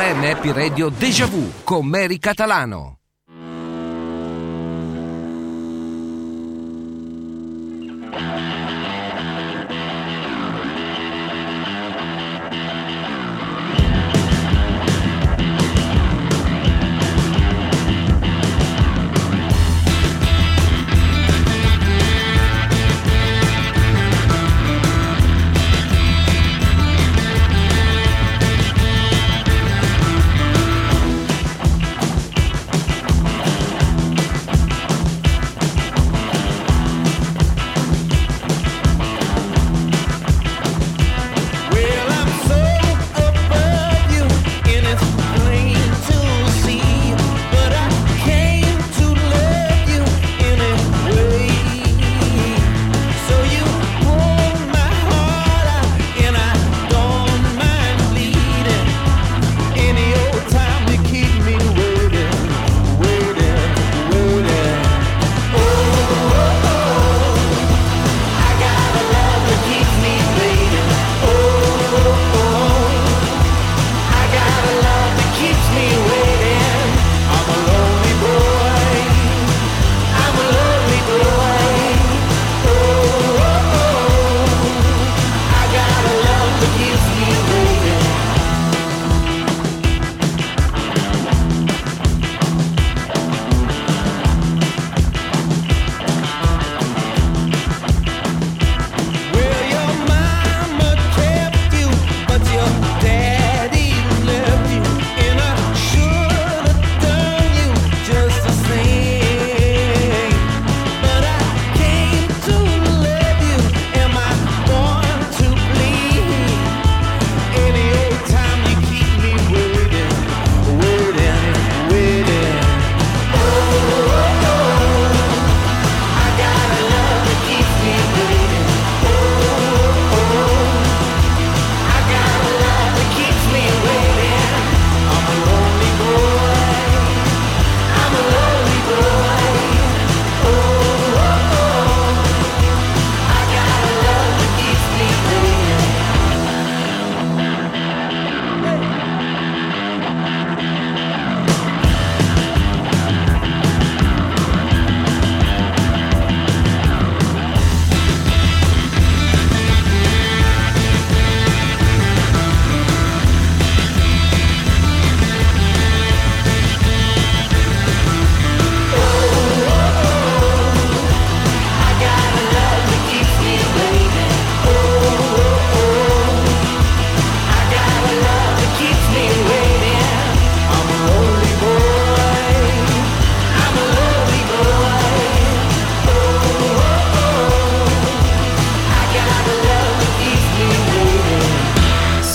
Happy Radio Deja Vu con Mary Catalano.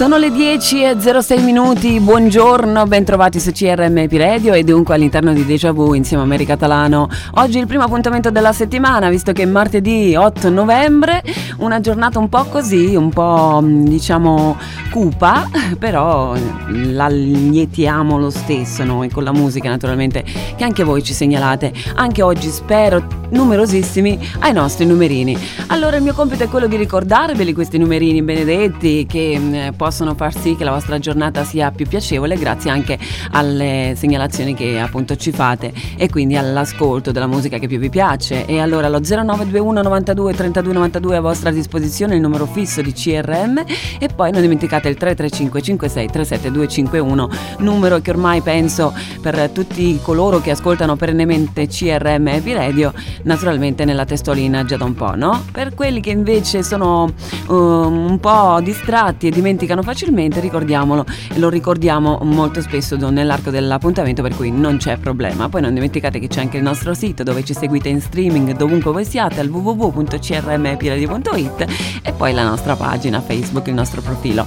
Sono le 10 e 06 minuti, buongiorno, bentrovati su CRM Radio e dunque all'interno di Deja Vu insieme a Mary Catalano. Oggi il primo appuntamento della settimana, visto che è martedì 8 novembre, una giornata un po' così, un po' diciamo cupa, però la lietiamo lo stesso noi con la musica naturalmente che anche voi ci segnalate, anche oggi spero numerosissimi ai nostri numerini. Allora il mio compito è quello di ricordarveli questi numerini benedetti che mh, possono possono far sì che la vostra giornata sia più piacevole grazie anche alle segnalazioni che appunto ci fate e quindi all'ascolto della musica che più vi piace. E allora lo 0921 92 32 92 a vostra disposizione il numero fisso di CRM e poi non dimenticate il 335 56 37 251 numero che ormai penso per tutti coloro che ascoltano perennemente CRM e Radio naturalmente nella testolina già da un po', no? Per quelli che invece sono um, un po' distratti e dimenticano facilmente, ricordiamolo e lo ricordiamo molto spesso nell'arco dell'appuntamento per cui non c'è problema. Poi non dimenticate che c'è anche il nostro sito dove ci seguite in streaming dovunque voi siate al www.crmpiradi.it e poi la nostra pagina Facebook, il nostro profilo.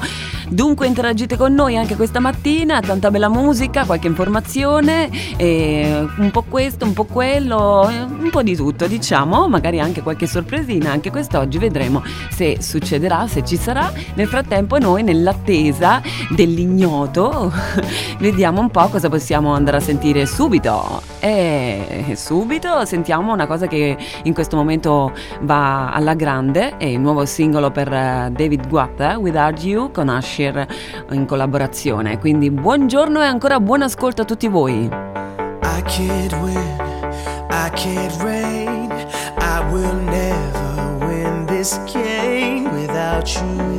Dunque interagite con noi anche questa mattina, tanta bella musica, qualche informazione, un po' questo, un po' quello, un po' di tutto diciamo, magari anche qualche sorpresina, anche quest'oggi vedremo se succederà, se ci sarà. Nel frattempo noi nell'attesa dell'ignoto vediamo un po' cosa possiamo andare a sentire subito. E subito sentiamo una cosa che in questo momento va alla grande, è il nuovo singolo per eh, David Guetta, Without You, con Asher in collaborazione. Quindi buongiorno e ancora buon ascolto a tutti voi. I can't win, I can't reign, I will never win this game without you,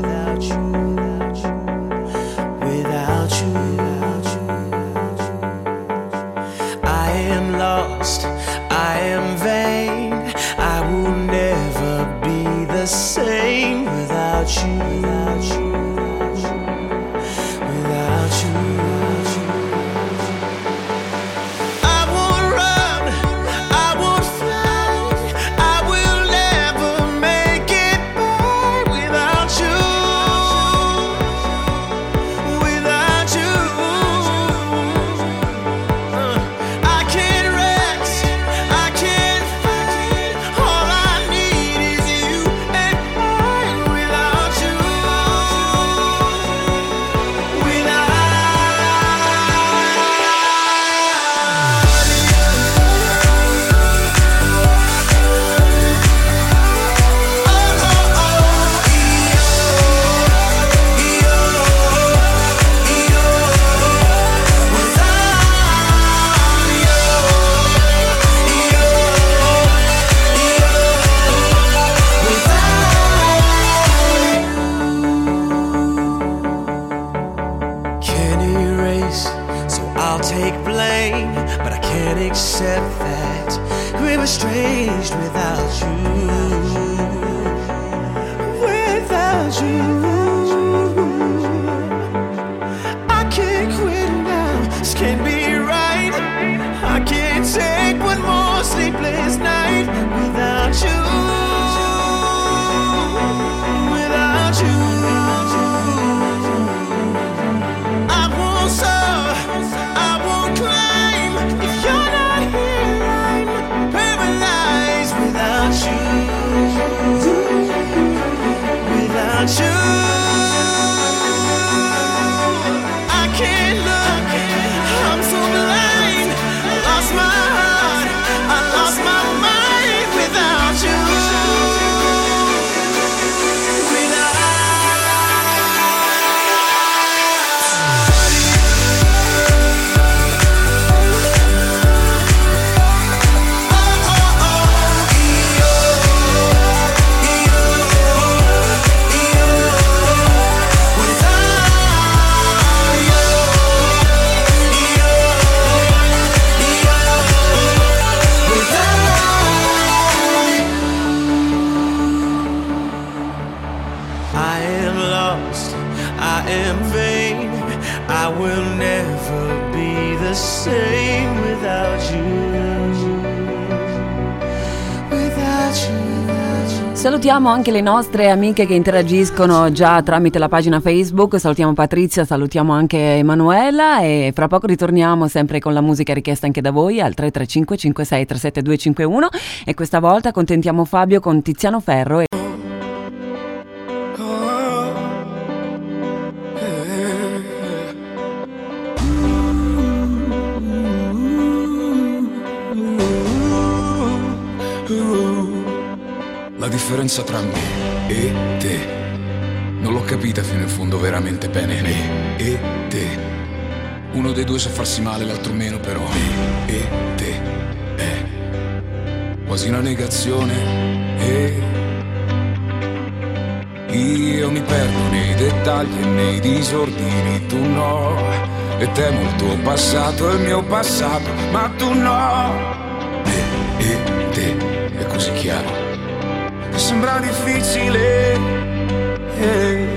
Salutiamo anche le nostre amiche che interagiscono già tramite la pagina Facebook, salutiamo Patrizia, salutiamo anche Emanuela e fra poco ritorniamo sempre con la musica richiesta anche da voi al 335 56 37 251 e questa volta contentiamo Fabio con Tiziano Ferro e differenza tra me e te non l'ho capita fino in fondo veramente bene. Me e te. Uno dei due sa farsi male, l'altro meno, però. Me e te. È quasi una negazione. E io mi perdo nei dettagli e nei disordini, tu no. E temo il tuo passato e il mio passato, ma tu no. Me e te è così chiaro sembra difficile. eh.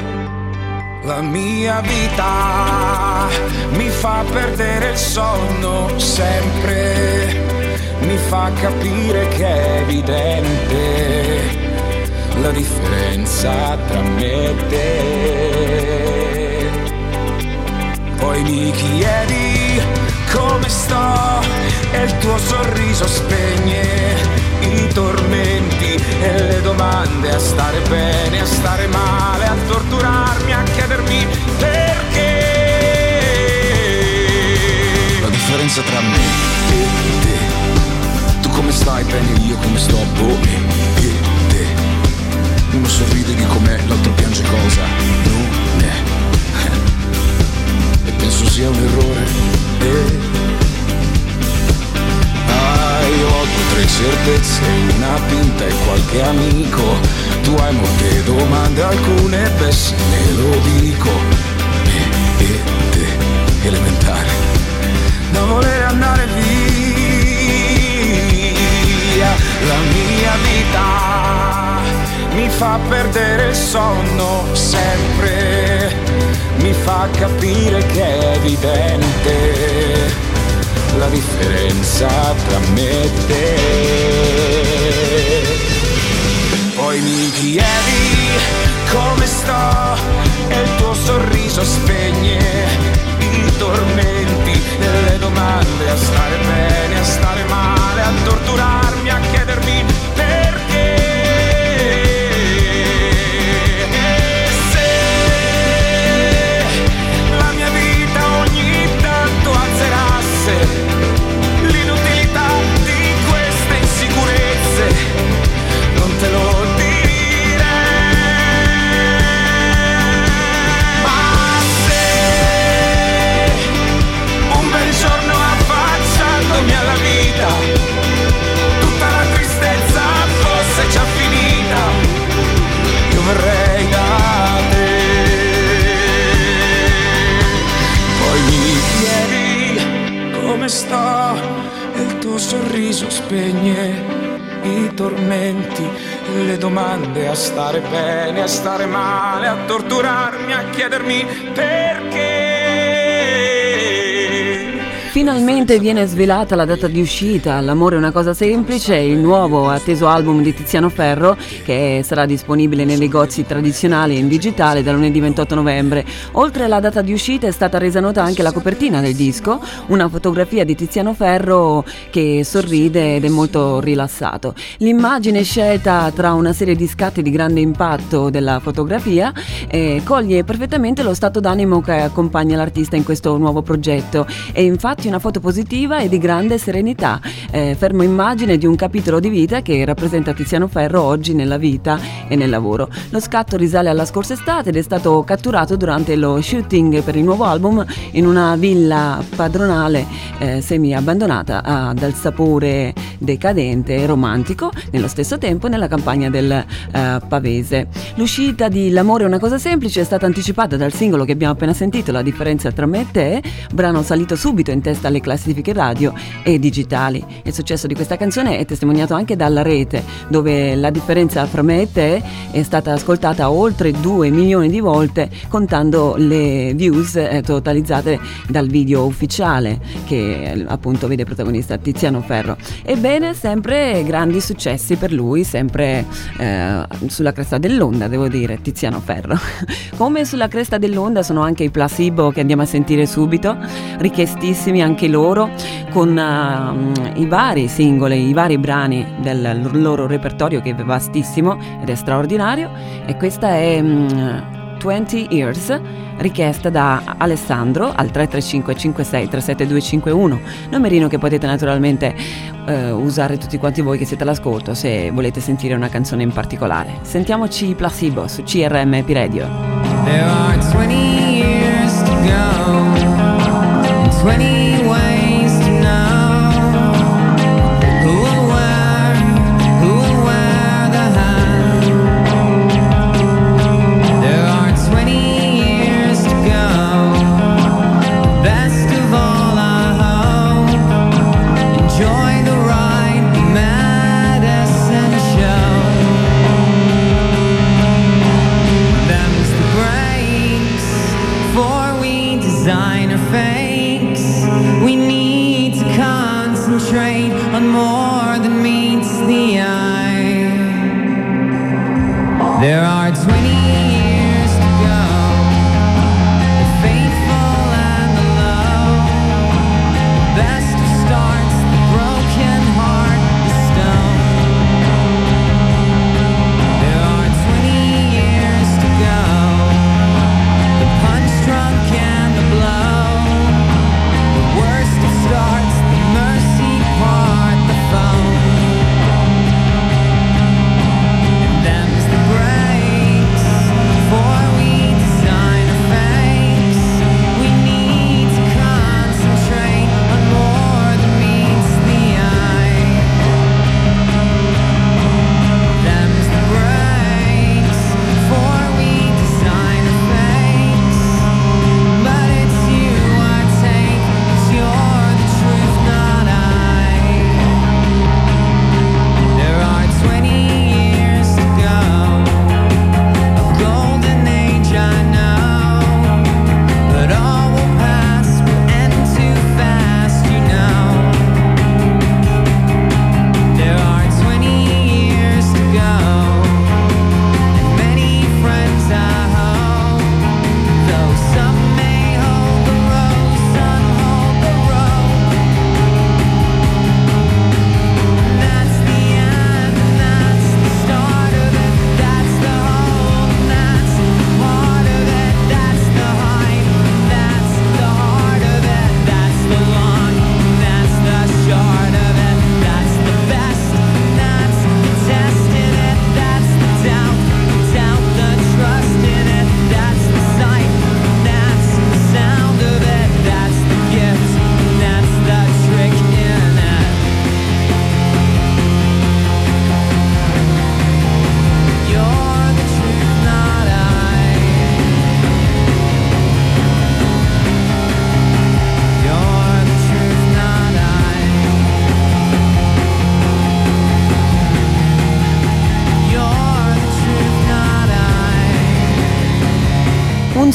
La mia vita mi fa perdere il sonno sempre, mi fa capire che è evidente la differenza tra me e te. Poi mi chiedi come sto e il tuo sorriso spegne i tormenti e le domande a stare bene, a stare male, a torturarmi, a chiedermi perché. La differenza tra me e te, tu come stai bene, io come sto, boh, e te. Uno sorride di com'è, l'altro piange cosa non è. E penso sia un errore. E io ho tre certezze, una pinta e qualche amico. Tu hai molte domande, alcune pessime, lo dico. Me e te, elementare, da voler andare via. La mia vita mi fa perdere il sonno sempre, mi fa capire che è evidente la differenza tra me e te. Poi mi chiedi come sto e il tuo sorriso spegne i tormenti e le domande a stare bene, a stare male, a torturarmi, a chiedermi said domande, a stare bene, a stare male, a torturarmi, a chiedermi perché. Finalmente viene svelata la data di uscita, L'amore è una cosa semplice, il nuovo atteso album di Tiziano Ferro che sarà disponibile nei negozi tradizionali e in digitale da lunedì 28 novembre. Oltre alla data di uscita è stata resa nota anche la copertina del disco, una fotografia di Tiziano Ferro che sorride ed è molto rilassato. L'immagine scelta tra una serie di scatti di grande impatto della fotografia eh, coglie perfettamente lo stato d'animo che accompagna l'artista in questo nuovo progetto e infatti una foto positiva e di grande serenità, eh, fermo immagine di un capitolo di vita che rappresenta Tiziano Ferro oggi nella vita e nel lavoro. Lo scatto risale alla scorsa estate ed è stato catturato durante lo shooting per il nuovo album in una villa padronale eh, semi abbandonata ah, dal sapore decadente e romantico, nello stesso tempo nella campagna del eh, Pavese. L'uscita di L'amore è una cosa semplice è stata anticipata dal singolo che abbiamo appena sentito, La differenza tra me e te, brano salito subito in testa alle classifiche radio e digitali. Il successo di questa canzone è testimoniato anche dalla rete, dove la differenza fra me e te è stata ascoltata oltre 2 milioni di volte, contando le views eh, totalizzate dal video ufficiale che appunto vede protagonista Tiziano Ferro. Ebbene, sempre grandi successi per lui, sempre eh, sulla cresta dell'onda, devo dire, Tiziano Ferro. Come sulla cresta dell'onda sono anche i placebo che andiamo a sentire subito, richiestissimi anche loro con uh, i vari singoli, i vari brani del loro repertorio che è vastissimo ed è straordinario. E questa è um, 20 Years richiesta da Alessandro al 335 56 37251 numerino che potete naturalmente uh, usare tutti quanti voi che siete all'ascolto se volete sentire una canzone in particolare. Sentiamoci Placebo su CRM Radio There are 20 years to go. 20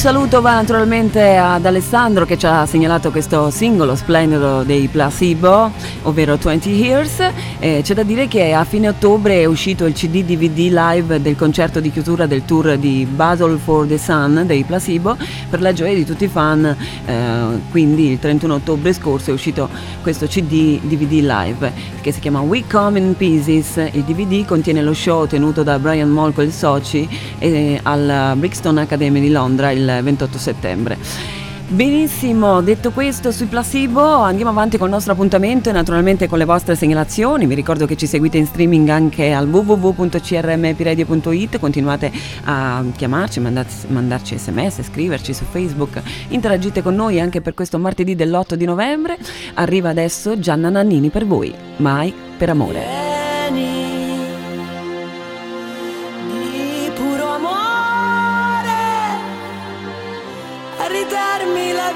saluto va naturalmente ad Alessandro che ci ha segnalato questo singolo splendido dei Placebo, ovvero 20 Years. Eh, c'è da dire che a fine ottobre è uscito il CD DVD live del concerto di chiusura del tour di Battle for the Sun dei Placebo per la gioia di tutti i fan. Eh, quindi il 31 ottobre scorso è uscito questo CD DVD live che si chiama We Come in Pieces. Il DVD contiene lo show tenuto da Brian Molko e il Soci eh, al Brixton Academy di Londra il 28 settembre. Benissimo, detto questo sui placebo andiamo avanti con il nostro appuntamento e naturalmente con le vostre segnalazioni. Vi ricordo che ci seguite in streaming anche al www.crmpiradio.it, continuate a chiamarci, mandarci, mandarci sms, scriverci su Facebook, interagite con noi anche per questo martedì dell'8 di novembre. Arriva adesso Gianna Nannini per voi, mai per amore.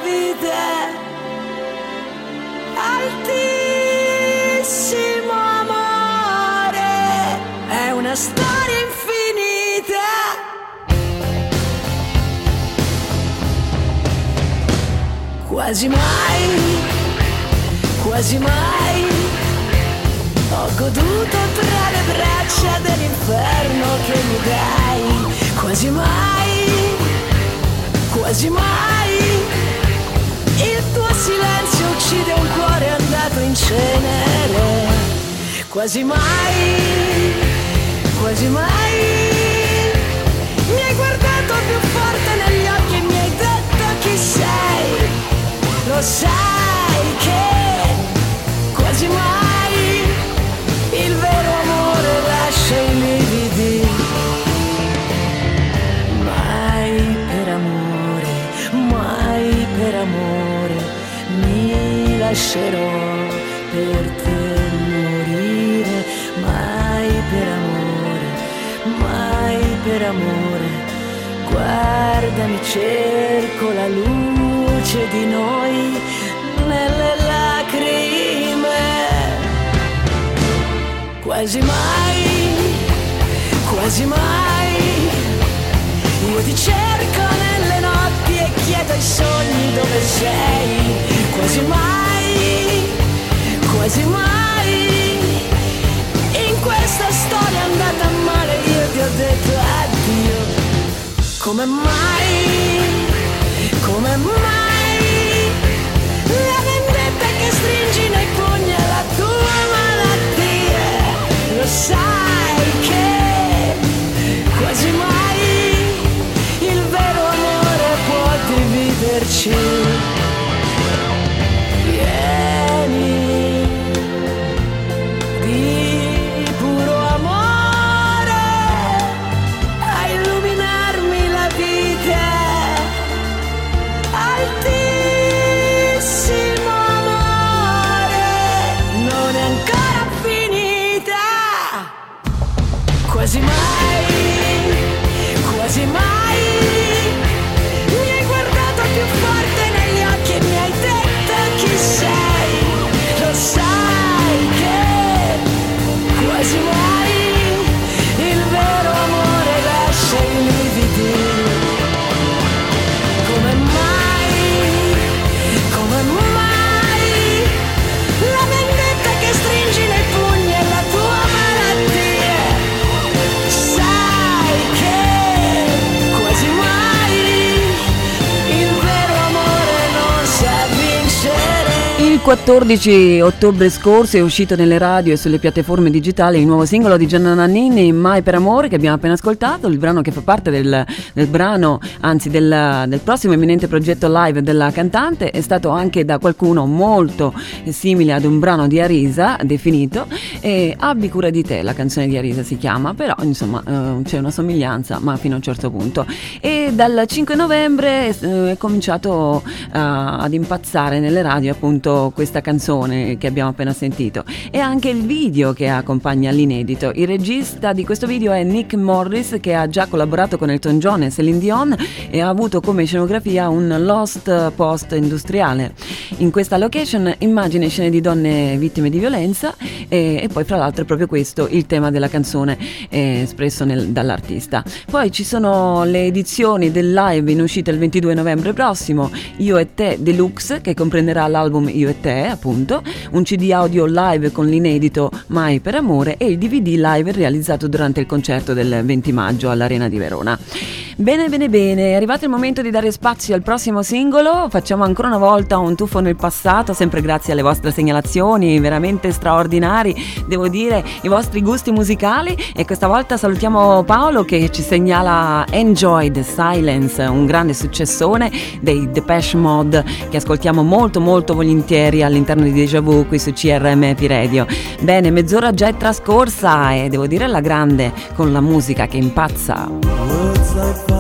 Vita. Altissimo amore, è una storia infinita. Quasi mai, quasi mai, ho goduto tra le braccia dell'inferno che mi dai. Quasi mai quasi mai. Silenzio uccide un cuore andato in cenere, quasi mai, quasi mai. Mi hai guardato più forte negli occhi e mi hai detto chi sei, lo sai lascerò per te morire, mai per amore, mai per amore. Guardami, cerco la luce di noi nelle lacrime. Quasi mai, quasi mai io ti cerco nelle notti e chiedo ai sogni dove sei. Quasi mai, quasi mai. In questa storia andata male io ti ho detto addio. Come mai, come mai? La vendetta che stringi nei pugni è la tua malattia. Lo sai che quasi mai il vero amore. Il 14 ottobre scorso è uscito nelle radio e sulle piattaforme digitali il nuovo singolo di Gianna Nannini, Mai per amore, che abbiamo appena ascoltato, il brano che fa parte del, del brano, anzi del, del prossimo eminente progetto live della cantante, è stato anche da qualcuno molto simile ad un brano di Arisa, definito, e Abbi cura di te, la canzone di Arisa si chiama, però insomma eh, c'è una somiglianza, ma fino a un certo punto. E dal 5 novembre eh, è cominciato eh, ad impazzare nelle radio appunto questa canzone che abbiamo appena sentito e anche il video che accompagna l'inedito. Il regista di questo video è Nick Morris che ha già collaborato con Elton John e Celine Dion e ha avuto come scenografia un Lost Post industriale. In questa location immagini scene di donne vittime di violenza e, e poi fra l'altro è proprio questo il tema della canzone eh, espresso nel, dall'artista. Poi ci sono le edizioni del live in uscita il 22 novembre prossimo, Io e te Deluxe che comprenderà l'album Io e te appunto, un CD audio live con l'inedito Mai per amore e il DVD live realizzato durante il concerto del 20 maggio all'Arena di Verona. Bene, bene, bene, è arrivato il momento di dare spazio al prossimo singolo, facciamo ancora una volta un tuffo nel passato, sempre grazie alle vostre segnalazioni, veramente straordinari, devo dire, i vostri gusti musicali. E questa volta salutiamo Paolo che ci segnala Enjoy the Silence, un grande successone dei Depeche Mod che ascoltiamo molto molto volentieri all'interno di Deja Vu qui su CRM Radio. Bene, mezz'ora già è trascorsa e devo dire la grande con la musica che impazza.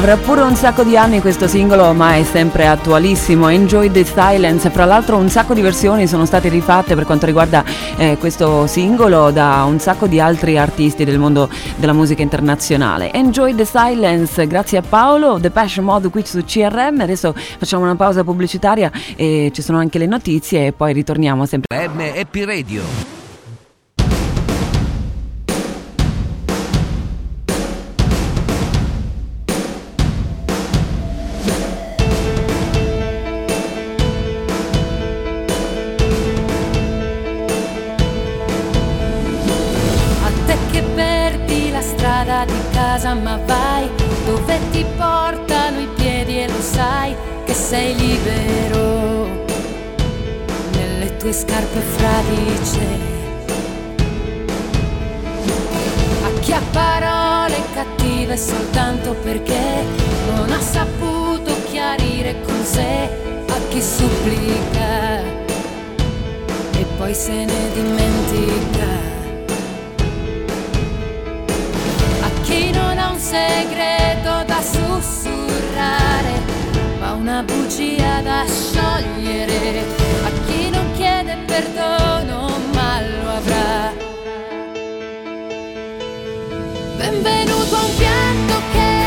Avrà pure un sacco di anni questo singolo, ma è sempre attualissimo. Enjoy the Silence. Fra l'altro, un sacco di versioni sono state rifatte per quanto riguarda eh, questo singolo da un sacco di altri artisti del mondo della musica internazionale. Enjoy the Silence, grazie a Paolo. The Passion Mod qui su CRM. Adesso facciamo una pausa pubblicitaria e ci sono anche le notizie e poi ritorniamo sempre. M Happy Radio. Casa ma vai dove ti portano i piedi e lo sai che sei libero nelle tue scarpe fradice. A chi ha parole cattive soltanto perché non ha saputo chiarire con sé a chi supplica e poi se ne dimentica. Chi non ha un segreto da sussurrare, ma una bugia da sciogliere. A chi non chiede perdono, ma lo avrà. Benvenuto a un pianto che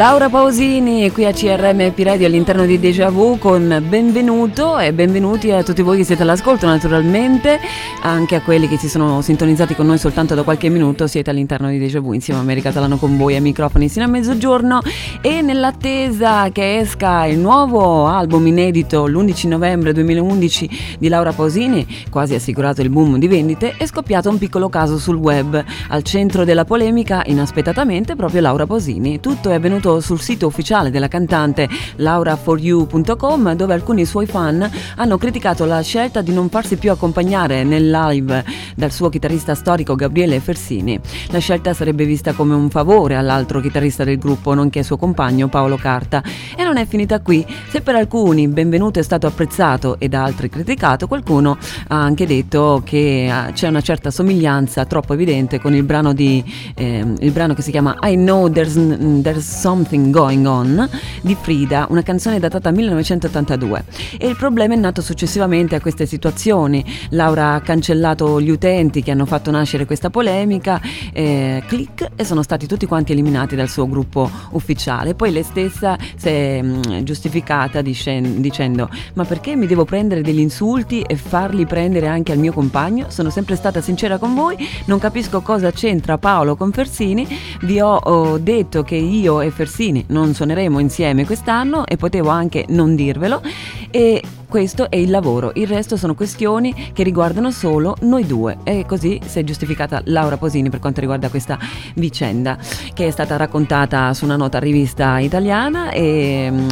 Laura Pausini qui a CRM Radio all'interno di Deja Vu con benvenuto e benvenuti a tutti voi che siete all'ascolto naturalmente, anche a quelli che si sono sintonizzati con noi soltanto da qualche minuto, siete all'interno di Deja Vu insieme a America Talano con voi ai microfoni sino a mezzogiorno e nell'attesa che esca il nuovo album inedito l'11 novembre 2011 di Laura Pausini, quasi assicurato il boom di vendite, è scoppiato un piccolo caso sul web, al centro della polemica inaspettatamente proprio Laura Pausini. Tutto è avvenuto sul sito ufficiale della cantante lauraforyou.com dove alcuni suoi fan hanno criticato la scelta di non farsi più accompagnare nel live dal suo chitarrista storico Gabriele Fersini. La scelta sarebbe vista come un favore all'altro chitarrista del gruppo, nonché suo compagno Paolo Carta. E non è finita qui. Se per alcuni benvenuto è stato apprezzato e da altri criticato, qualcuno ha anche detto che ah, c'è una certa somiglianza troppo evidente con il brano, di, ehm, il brano che si chiama I Know There's, There's Something Going On di Frida, una canzone datata 1982. E il problema è nato successivamente a queste situazioni. Laura ha cancellato gli utenti che hanno fatto nascere questa polemica, eh, click, e sono stati tutti quanti eliminati dal suo gruppo ufficiale. Poi lei stessa si è mh, giustificata dicen- dicendo: Ma perché mi devo prendere degli insulti e farli prendere anche al mio compagno? Sono sempre stata sincera con voi, non capisco cosa c'entra Paolo con Fersini. Vi ho, ho detto che io e Fersini non suoneremo insieme quest'anno e potevo anche non dirvelo. E questo è il lavoro, il resto sono questioni che riguardano solo noi due. E così si è giustificata Laura Posini per quanto riguarda questa vicenda che è stata raccontata su una nota rivista italiana e mm,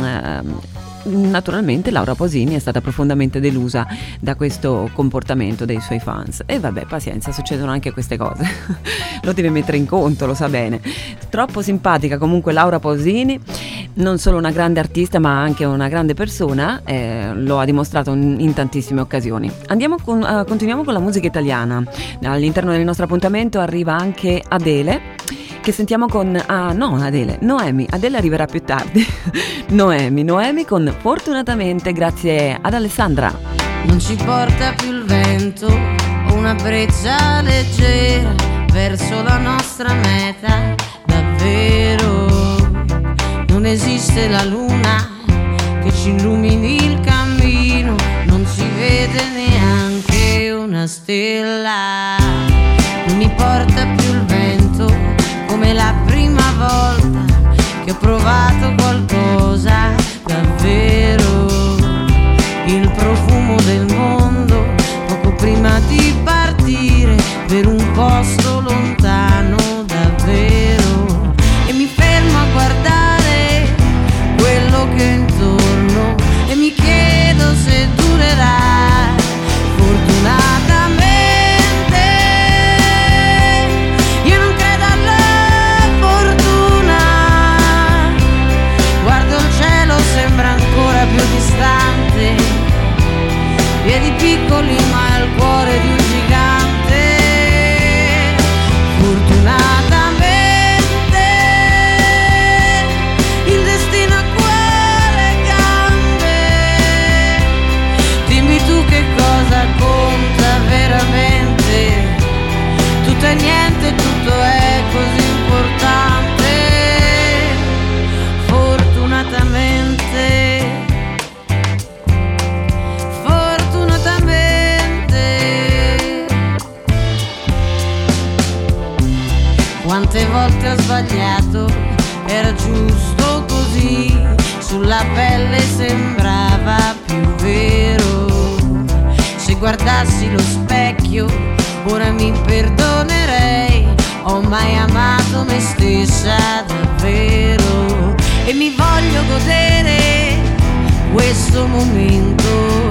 naturalmente Laura Posini è stata profondamente delusa da questo comportamento dei suoi fans. E vabbè, pazienza, succedono anche queste cose. lo deve mettere in conto, lo sa bene. Troppo simpatica comunque Laura Posini, non solo una grande artista ma anche una grande persona, eh, lo ha dimostrato in, tantissime occasioni. Con, uh, continuiamo con la musica italiana. All'interno del nostro appuntamento arriva anche Adele che sentiamo con ah no Adele, Noemi, Adele arriverà più tardi. Noemi, Noemi con Fortunatamente grazie ad Alessandra. Non ci porta più il vento una breccia leggera verso la nostra meta, davvero. Non esiste la luna che ci illumini il cammino, non si vede neanche una stella. Che Ho sbagliato, era giusto così, sulla pelle sembrava più vero. Se guardassi lo specchio, ora mi perdonerei, ho mai amato me stessa davvero. E mi voglio godere questo momento,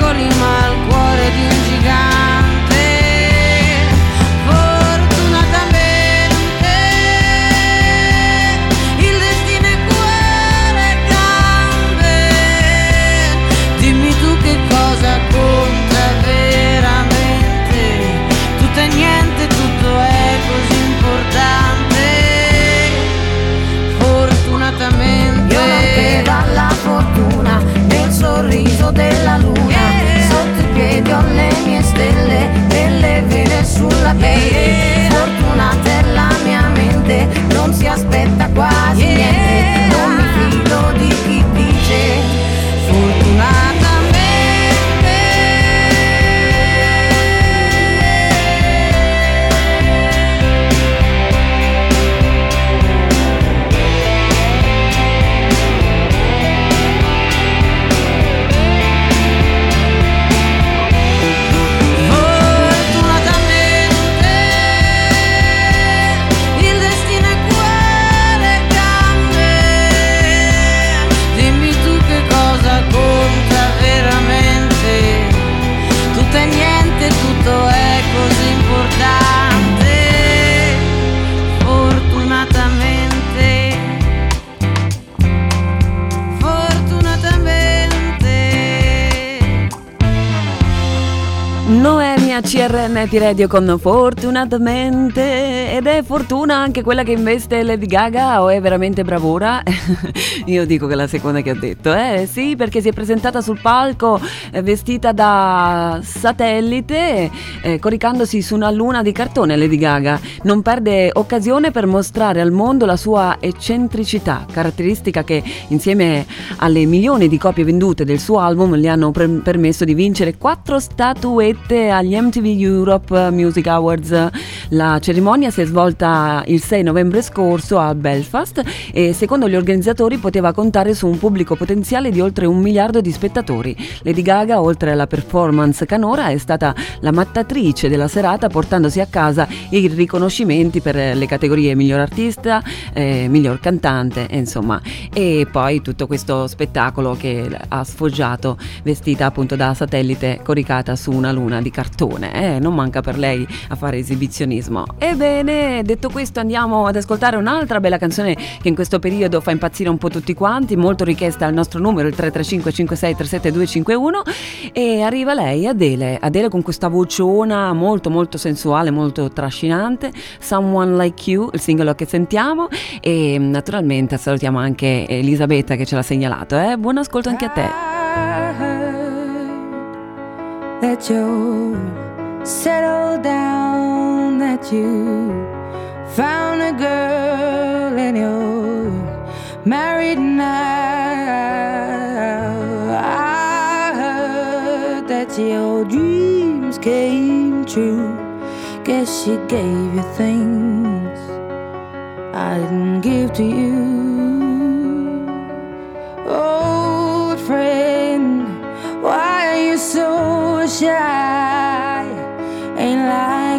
Piccoli, ma il cuore di un gigante. CRM Radio con Fortunatamente. Ed è fortuna anche quella che investe Lady Gaga o è veramente bravura? Io dico che la seconda che ho detto, eh? Sì perché si è presentata sul palco eh, vestita da satellite eh, coricandosi su una luna di cartone Lady Gaga, non perde occasione per mostrare al mondo la sua eccentricità, caratteristica che insieme alle milioni di copie vendute del suo album le hanno pre- permesso di vincere quattro statuette agli MTV Europe Music Awards. La cerimonia si è svolta il 6 novembre scorso a Belfast e secondo gli organizzatori poteva contare su un pubblico potenziale di oltre un miliardo di spettatori. Lady Gaga, oltre alla performance canora, è stata la mattatrice della serata portandosi a casa i riconoscimenti per le categorie miglior artista, eh, miglior cantante, insomma, e poi tutto questo spettacolo che ha sfoggiato vestita appunto da satellite coricata su una luna di cartone eh, non manca per lei a fare esibizionismo. Ebbene, detto questo andiamo ad ascoltare un'altra bella canzone che in questo periodo fa impazzire un po' tutti quanti, molto richiesta al nostro numero, il 335 56 37 251 e arriva lei, Adele, Adele con questa vociona molto molto sensuale, molto trascinante, Someone Like You, il singolo che sentiamo e naturalmente salutiamo anche Elisabetta che ce l'ha segnalato, eh? buon ascolto anche a te. That you settle down, that you found a girl and you're married now. I heard that your dreams came true. Guess she gave you things I didn't give to you. Old friend, why are you so shy?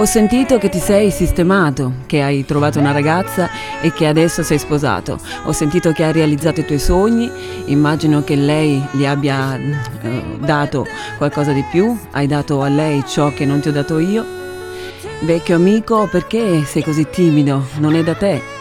Ho sentito che ti sei sistemato, che hai trovato una ragazza e che adesso sei sposato. Ho sentito che hai realizzato i tuoi sogni. Immagino che lei gli abbia eh, dato qualcosa di più. Hai dato a lei ciò che non ti ho dato io. Vecchio amico, perché sei così timido? Non è da te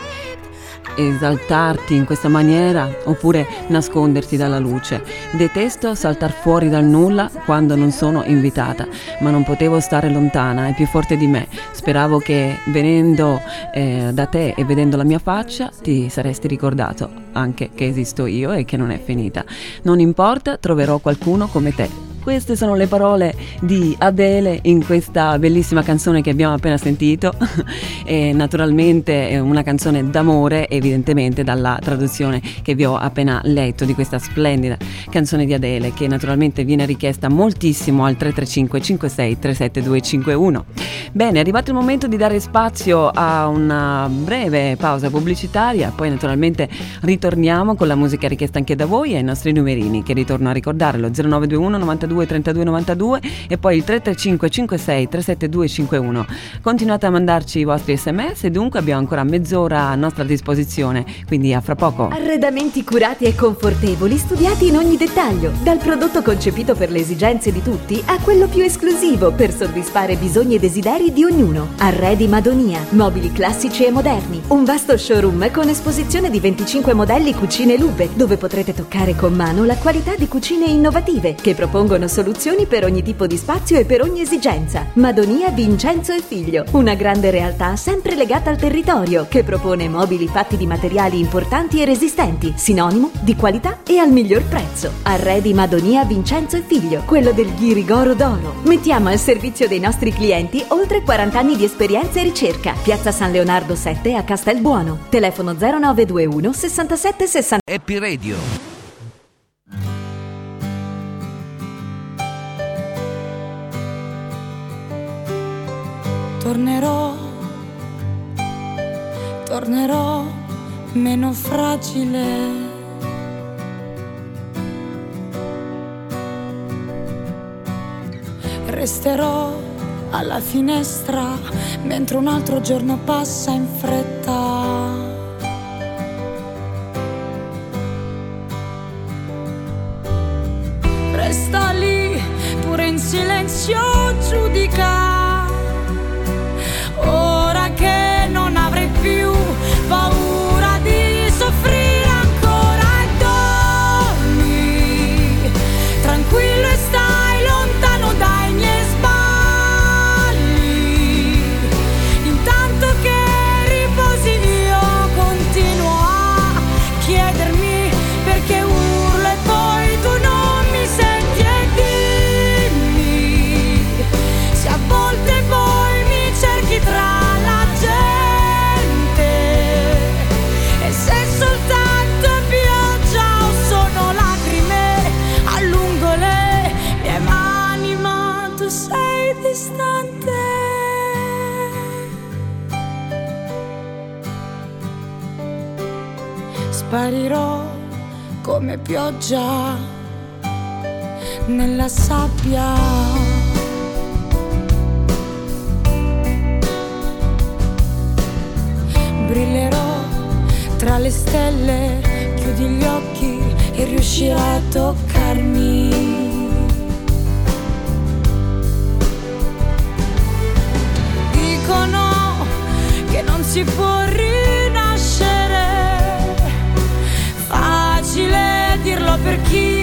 esaltarti in questa maniera oppure nasconderti dalla luce. Detesto saltar fuori dal nulla quando non sono invitata, ma non potevo stare lontana, è più forte di me. Speravo che venendo eh, da te e vedendo la mia faccia ti saresti ricordato anche che esisto io e che non è finita. Non importa, troverò qualcuno come te. Queste sono le parole di Adele in questa bellissima canzone che abbiamo appena sentito e naturalmente è una canzone d'amore evidentemente dalla traduzione che vi ho appena letto di questa splendida canzone di Adele che naturalmente viene richiesta moltissimo al 335 56 37251. Bene, è arrivato il momento di dare spazio a una breve pausa pubblicitaria, poi naturalmente ritorniamo con la musica richiesta anche da voi e ai nostri numerini che ritorno a ricordare lo 0921 92 32 92 e poi il 335 56 372 51. Continuate a mandarci i vostri sms e dunque abbiamo ancora mezz'ora a nostra disposizione, quindi a fra poco. Arredamenti curati e confortevoli studiati in ogni dettaglio, dal prodotto concepito per le esigenze di tutti a quello più esclusivo per soddisfare bisogni e desideri di ognuno. Arredi Madonia, mobili classici e moderni, un vasto showroom con esposizione di 25 modelli cucine Lube, dove potrete toccare con mano la qualità di cucine innovative che propongono soluzioni per ogni tipo di spazio e per ogni esigenza. Madonia Vincenzo e Figlio, una grande realtà sempre legata al territorio che propone mobili fatti di materiali importanti e resistenti, sinonimo di qualità e al miglior prezzo. Arredi Madonia Vincenzo e Figlio, quello del Ghirigoro d'Oro. Mettiamo al servizio dei nostri clienti oltre 40 anni di esperienza e ricerca. Piazza San Leonardo 7 a Castelbuono. Telefono 0921 67 60 Happy Radio. Tornerò, tornerò meno fragile. Resterò alla finestra mentre un altro giorno passa in fretta. Resta lì pure in silenzio giudica. Paura pioggia nella sabbia brillerò tra le stelle, chiudi gli occhi e riuscirai a toccarmi. Dicono che non si può rinascere, per chi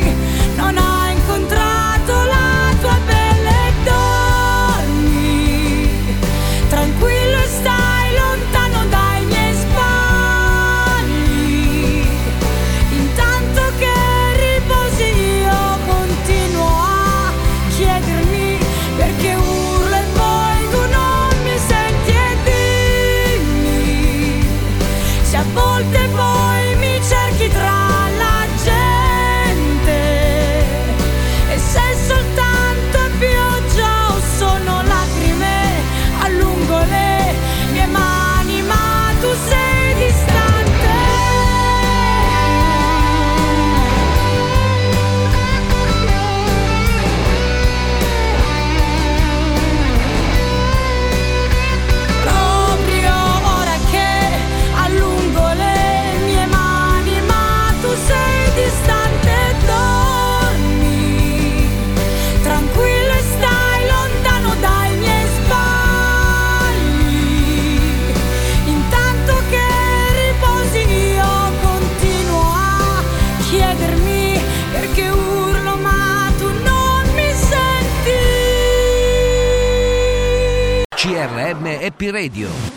CRM Happy Radio.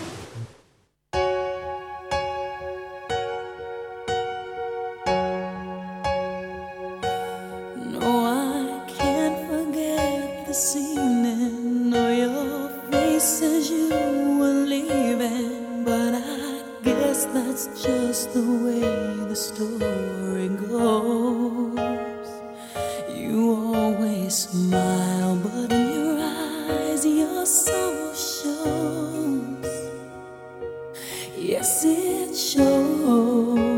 Yes, it shows.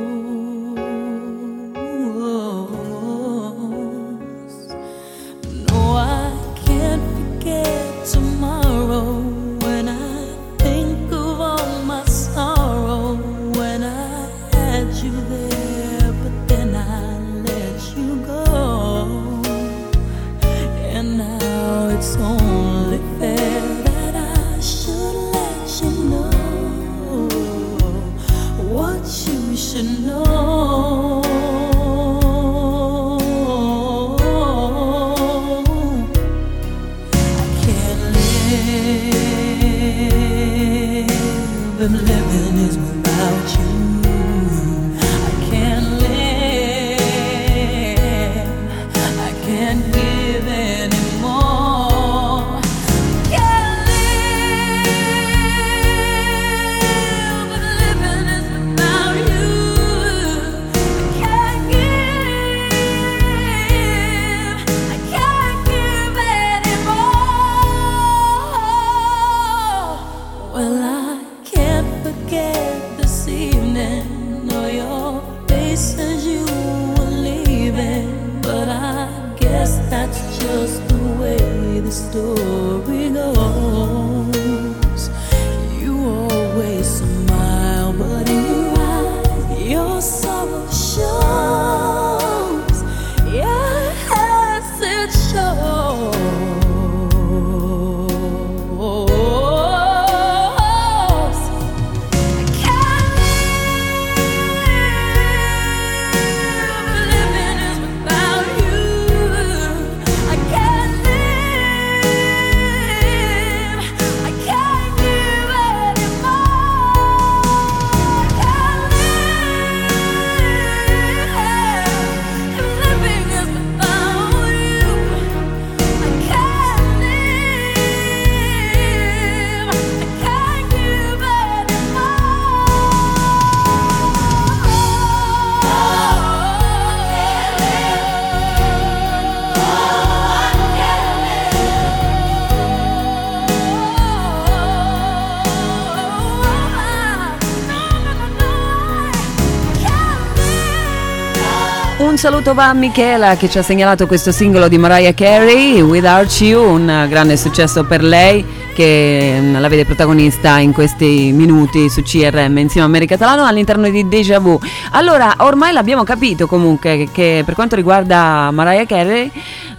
Saluto va a Michela che ci ha segnalato questo singolo di Mariah Carey, Without You, un grande successo per lei che mm, la vede protagonista in questi minuti su CRM insieme a Mary Catalano all'interno di Deja Vu. Allora, ormai l'abbiamo capito comunque che, che per quanto riguarda Mariah Carey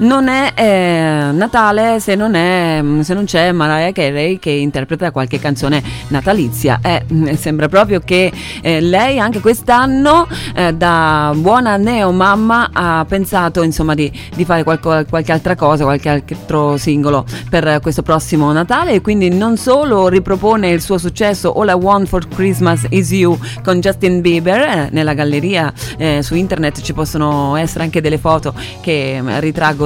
non è eh, Natale se non, è, mm, se non c'è Mariah Carey che interpreta qualche canzone natalizia. Eh, mm, sembra proprio che eh, lei anche quest'anno eh, da buona neomamma ha pensato insomma di, di fare qualco- qualche altra cosa, qualche altro singolo per questo prossimo Natale e quindi non solo ripropone il suo successo All I Want for Christmas Is You con Justin Bieber eh, nella galleria eh, su internet ci possono essere anche delle foto che mm,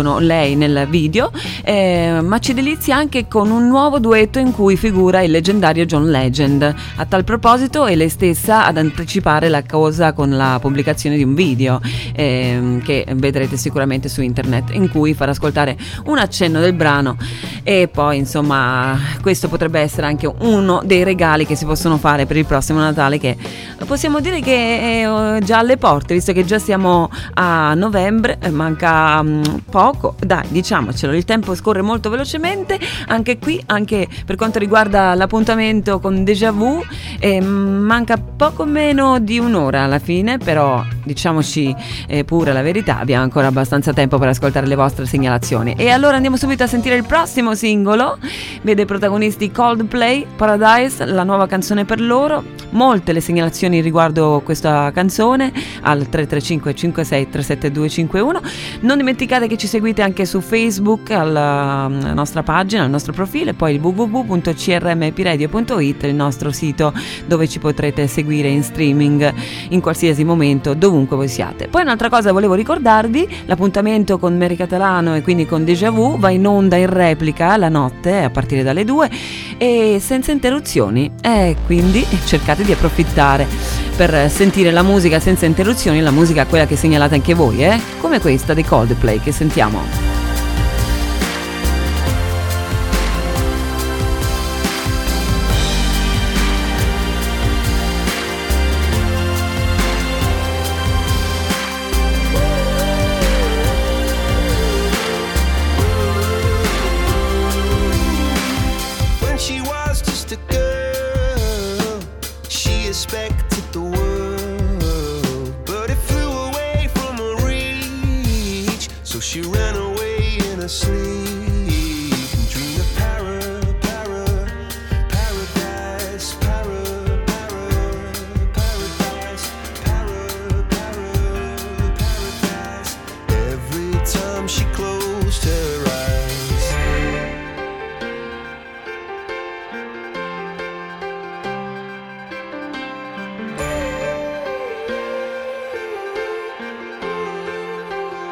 ritraggono lei nel video eh, ma ci delizia anche con un nuovo duetto in cui figura il leggendario John Legend. A tal proposito è lei stessa ad anticipare la cosa con la pubblicazione di un video ehm, che vedrete sicuramente su internet in cui farà ascoltare un accenno del brano. E poi insomma questo potrebbe essere anche uno dei regali che si possono fare per il prossimo Natale che possiamo dire che è eh, già alle porte visto che già siamo a novembre eh, manca mm, poco dai diciamocelo il tempo scorre molto velocemente anche qui anche per quanto riguarda l'appuntamento con Deja Vu eh, manca poco meno di un'ora alla fine però diciamoci eh, pure la verità, abbiamo ancora abbastanza tempo per ascoltare le vostre segnalazioni. E allora andiamo subito a sentire il prossimo singolo, vede protagonisti Coldplay, Paradise, la nuova canzone per loro, molte le segnalazioni riguardo questa canzone al 335 56 37251. Non dimenticate che ci seguite anche su Facebook, alla, alla nostra pagina, al nostro profilo, e poi il www.crmpiradio.it, il nostro sito dove ci potrete seguire in streaming in qualsiasi momento, dovunque voi siate. Poi un'altra cosa volevo ricordarvi, l'appuntamento con Mary Catalano e quindi con Deja Vu va in onda in replica la notte a partire dalle 2 e senza interruzioni e quindi cercate di approfittare per sentire la musica senza interruzioni, la musica quella che segnalate anche voi, eh? come questa dei Coldplay che sentiamo.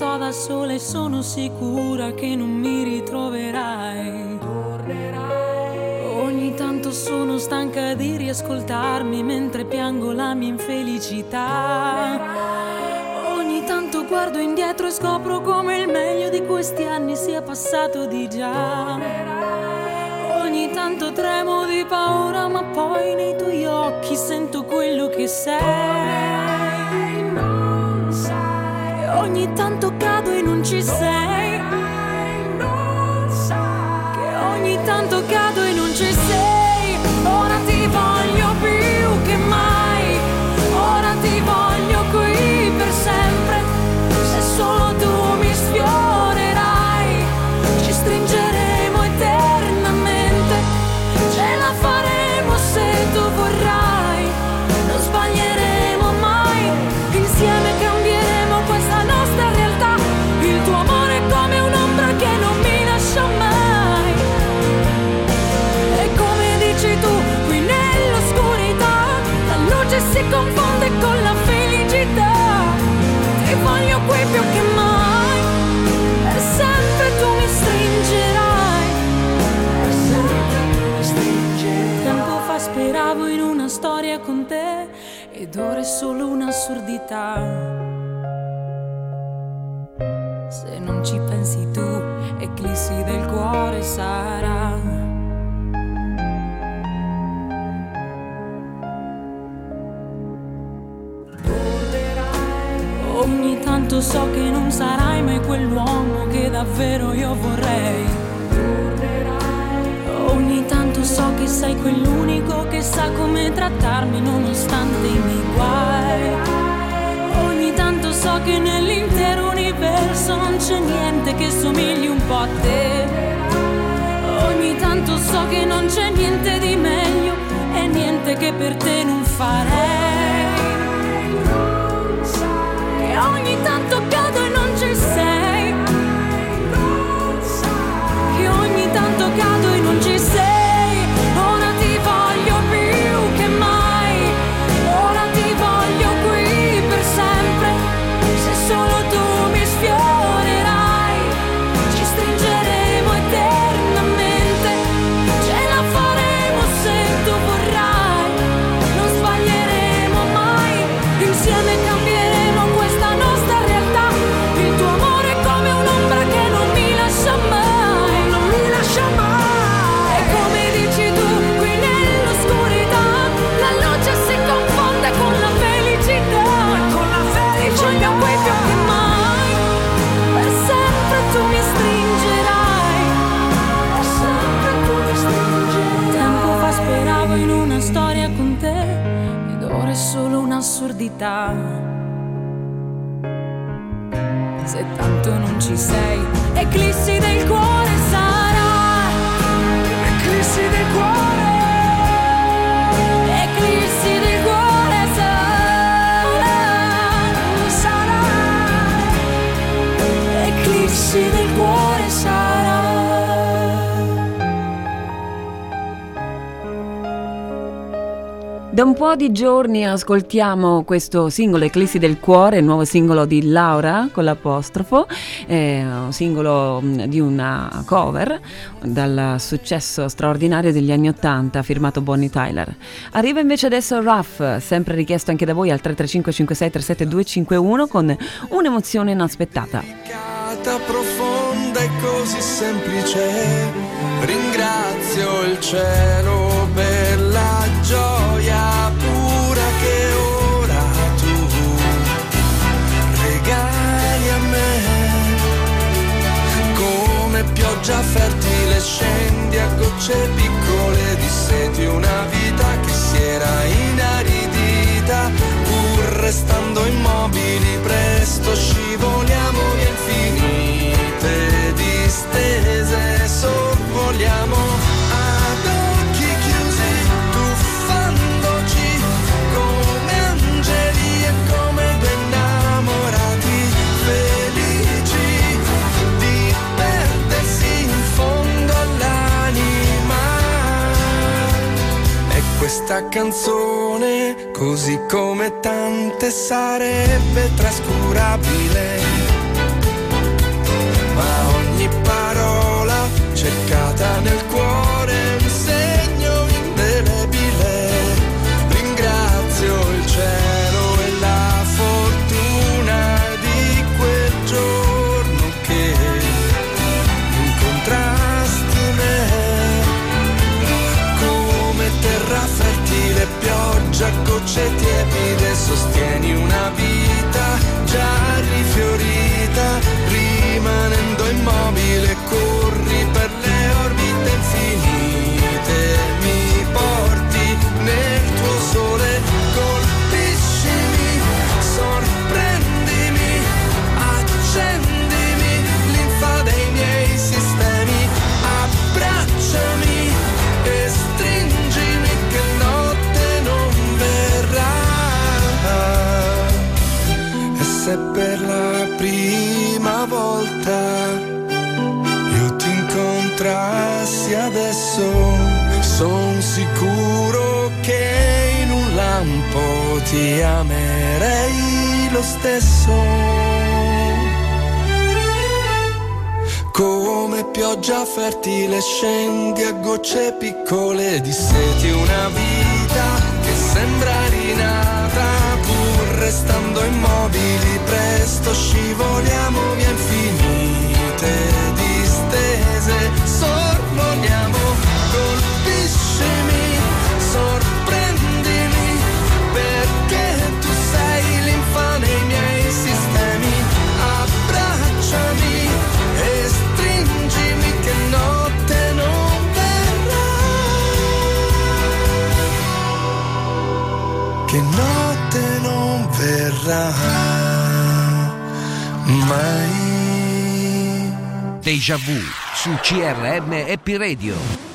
sto da sola e sono sicura che non mi ritroverai. Ogni tanto sono stanca di riascoltarmi mentre piango la mia infelicità. Ogni tanto guardo indietro e scopro come il meglio di questi anni sia passato di già. Ogni tanto tremo di paura, ma poi nei tuoi occhi sento quello che sei. Ogni tanto non ci sei. Che ogni tanto cado un'assurdità. Se non ci pensi tu, eclissi del cuore sarà. Ogni tanto so che non sarai mai quell'uomo che davvero io vorrei. Ogni tanto so che sei quell'unico che sa come trattarmi nonostante i miei guai. So che nell'intero universo non c'è niente che somigli un po' a te. Ogni tanto so che non c'è niente di meglio e niente che per te non farei. Che ogni tanto po' di giorni ascoltiamo questo singolo Eclissi del Cuore, nuovo singolo di Laura con l'apostrofo, eh, un singolo mh, di una cover dal successo straordinario degli anni Ottanta firmato Bonnie Tyler. Arriva invece adesso Ruff, sempre richiesto anche da voi al 335 56 37 251 con un'emozione inaspettata. Profonda e così semplice. Ringrazio il cielo per la gioia pura che ora tu regali a me. Come pioggia fertile scendi a gocce piccole di seti una vita che si era inaridita pur restando immobili presto scivoliamo via questa canzone, così come tante, sarebbe trascurabile. Ma ogni parola cercata nel cuore gocce tiepide sostieni una vita già rifiorita, rimanendo immobile lo stesso. Come pioggia fertile scendi a gocce piccole di seti una vita che sembra rinata pur restando immobili presto scivoliamo via infinite distese mai Deja vu su CRM Happy Radio.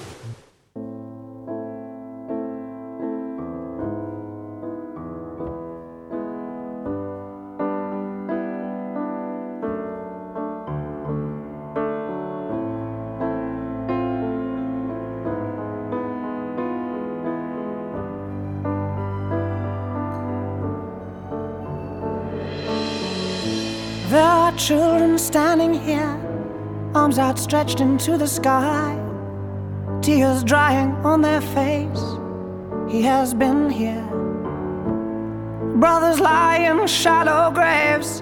Arms outstretched into the sky, tears drying on their face. He has been here. Brothers lie in shallow graves,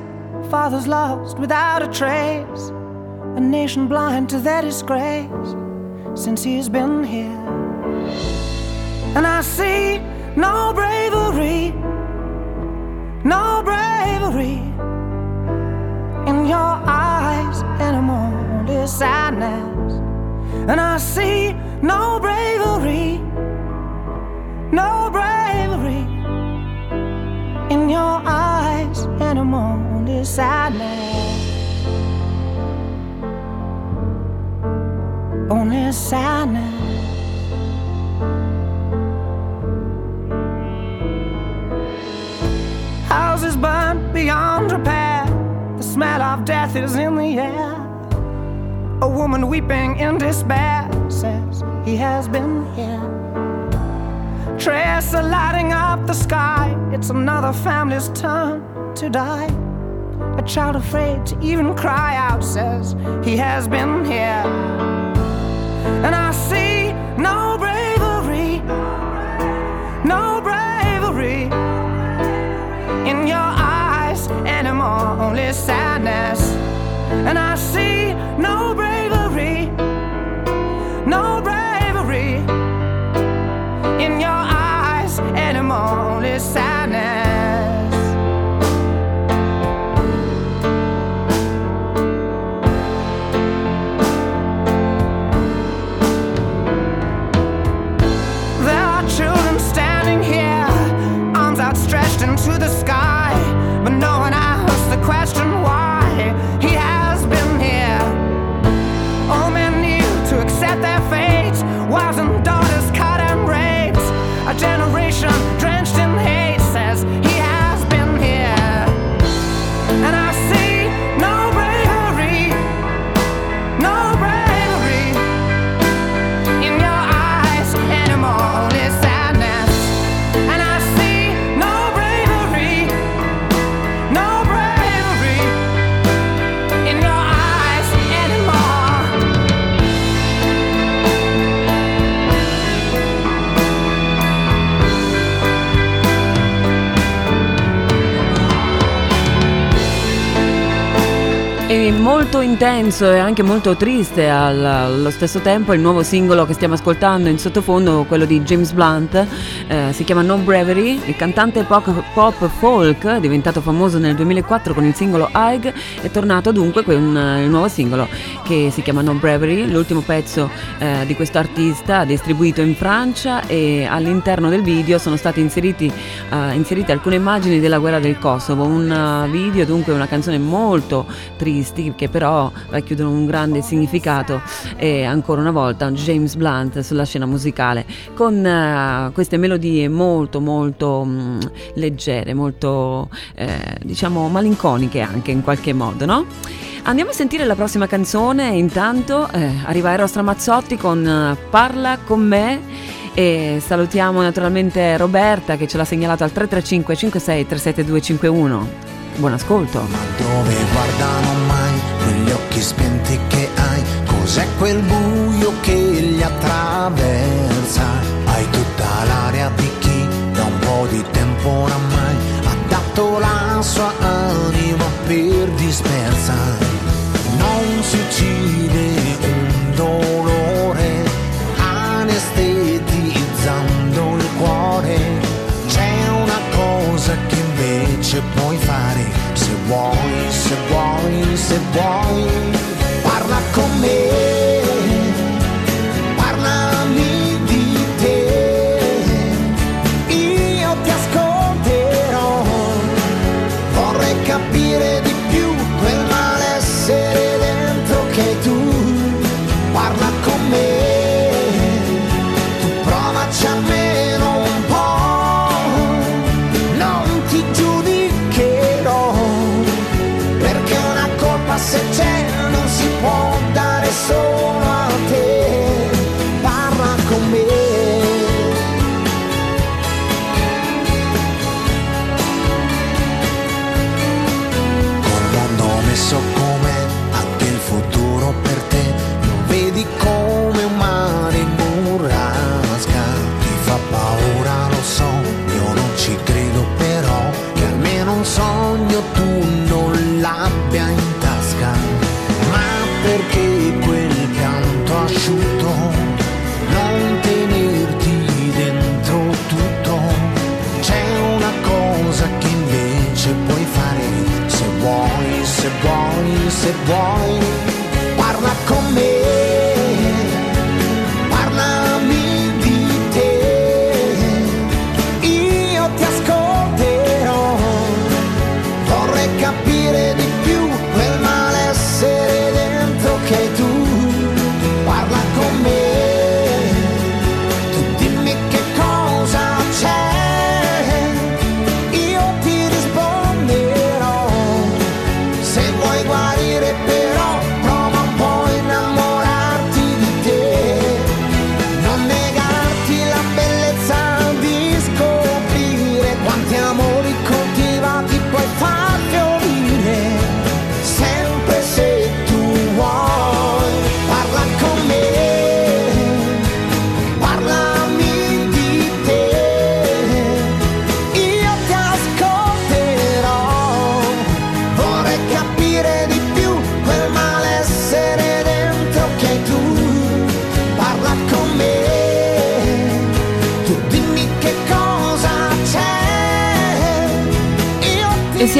fathers lost without a trace, a nation blind to their disgrace since he's been here. And I see no bravery, no bravery in your eyes anymore. This sadness, and I see no bravery, no bravery in your eyes anymore. This sadness, only sadness. Houses burned beyond repair. The smell of death is in the air. A woman weeping in despair says he has been here. Tracer lighting up the sky. It's another family's turn to die. A child afraid to even cry out says he has been here. And I see no bravery, no bravery in your eyes anymore, only sadness. And I see no intenso e anche molto triste al- allo stesso tempo il nuovo singolo che stiamo ascoltando in sottofondo, quello di James Blunt, eh, si chiama No Bravery, il cantante pop, pop folk, diventato famoso nel 2004 con il singolo Haig, è tornato dunque con eh, il nuovo singolo che si chiama No Bravery, l'ultimo pezzo eh, di questo artista distribuito in Francia e all'interno del video sono state inseriti, eh, inserite alcune immagini della guerra del Kosovo, un eh, video dunque una canzone molto tristi che però racchiudono un grande significato e ancora una volta James Blunt sulla scena musicale con eh, queste melodie molto molto mh, leggere, molto eh, diciamo malinconiche anche in qualche modo, no? Andiamo a sentire la prossima canzone, intanto eh, arriva Eros Ramazzotti con eh, Parla con me e salutiamo naturalmente Roberta che ce l'ha segnalato al 335 56 37251. Buon ascolto. dove guardano occhi spenti che hai? Cos'è quel buio che li attraversa? Hai tutta l'aria di chi da un po' di tempo oramai ha dato la sua anima per dispersa. Non si uccide un dolore anestetizzando vuoi, se